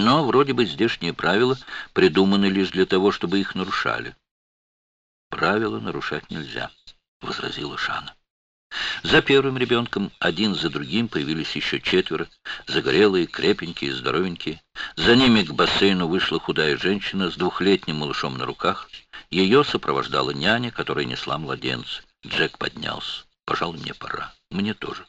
Но вроде бы здешние правила придуманы лишь для того, чтобы их нарушали. «Правила нарушать нельзя», — возразила Шана. За первым ребенком один за другим появились еще четверо, загорелые, крепенькие, здоровенькие. За ними к бассейну вышла худая женщина с двухлетним малышом на руках. Ее сопровождала няня, которая несла младенца. Джек поднялся. «Пожалуй, мне пора. Мне тоже».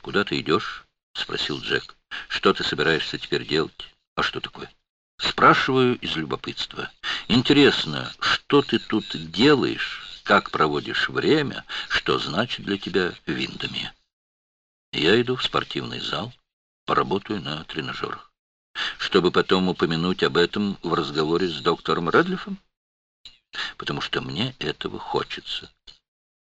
«Куда ты идешь?» — спросил Джек. «Что ты собираешься теперь делать?» «А что такое?» «Спрашиваю из любопытства. Интересно, что ты тут делаешь?» как проводишь время, что значит для тебя виндами. Я иду в спортивный зал, поработаю на тренажерах, чтобы потом упомянуть об этом в разговоре с доктором Редлифом, потому что мне этого хочется.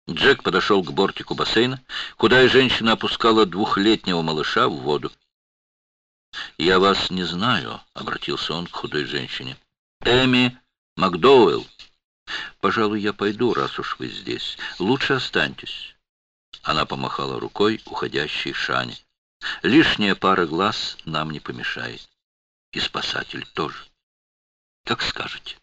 Джек подошел к бортику бассейна, куда и женщина опускала двухлетнего малыша в воду. «Я вас не знаю», — обратился он к худой женщине. «Эми Макдоуэлл, «Пожалуй, я пойду, раз уж вы здесь. Лучше останьтесь». Она помахала рукой уходящей Шане. «Лишняя пара глаз нам не помешает. И спасатель тоже. Как скажете».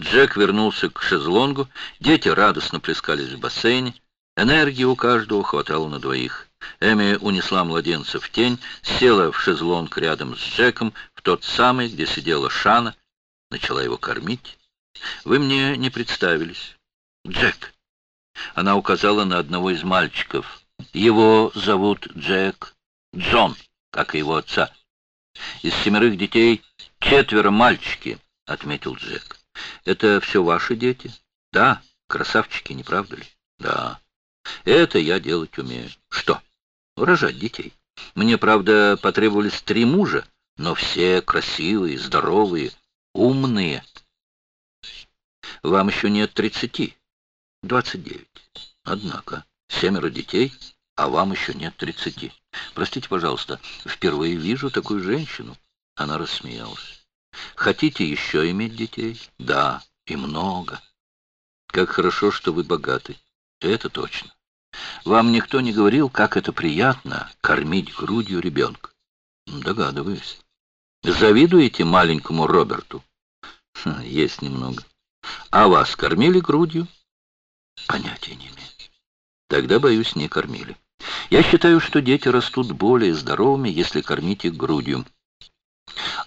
Джек вернулся к шезлонгу. Дети радостно плескались в бассейне. Энергии у каждого хватало на двоих. Эми унесла младенца в тень, села в шезлонг рядом с Джеком, в тот самый, где сидела Шана, начала его кормить. Вы мне не представились. Джек. Она указала на одного из мальчиков. Его зовут Джек Джон, как и его отца. Из семерых детей четверо мальчики, отметил Джек. Это все ваши дети? Да, красавчики, не правда ли? Да. Это я делать умею. Что? Рожать детей. Мне, правда, потребовались три мужа, но все красивые, здоровые, умные. Вам еще нет тридцати. Двадцать девять. Однако, семеро детей, а вам еще нет тридцати. Простите, пожалуйста, впервые вижу такую женщину. Она рассмеялась. Хотите еще иметь детей? Да, и много. Как хорошо, что вы богаты. Это точно. Вам никто не говорил, как это приятно кормить грудью ребенка? Догадываюсь. Завидуете маленькому Роберту? Есть немного. А вас кормили грудью? Понятия не имею. Тогда, боюсь, не кормили. Я считаю, что дети растут более здоровыми, если кормить их грудью.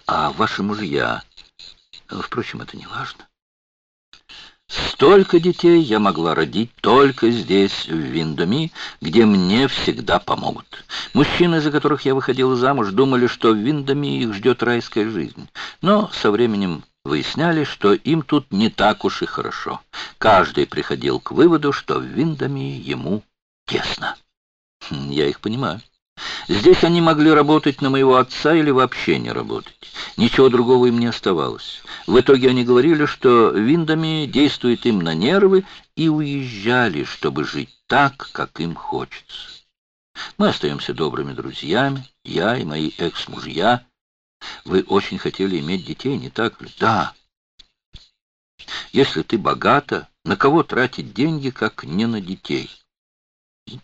А ваши мужья... Впрочем, это не важно. Столько детей я могла родить только здесь, в Виндоми, где мне всегда помогут. Мужчины, за которых я выходила замуж, думали, что в Виндоми их ждет райская жизнь. Но со временем выясняли, что им тут не так уж и хорошо. Каждый приходил к выводу, что в Виндами ему тесно. Хм, я их понимаю. Здесь они могли работать на моего отца или вообще не работать. Ничего другого им не оставалось. В итоге они говорили, что Виндами действует им на нервы, и уезжали, чтобы жить так, как им хочется. Мы остаемся добрыми друзьями, я и мои экс-мужья, вы очень хотели иметь детей, не так ли? Да. Если ты богата, на кого тратить деньги, как не на детей?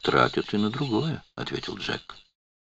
Тратят и на другое, ответил Джек.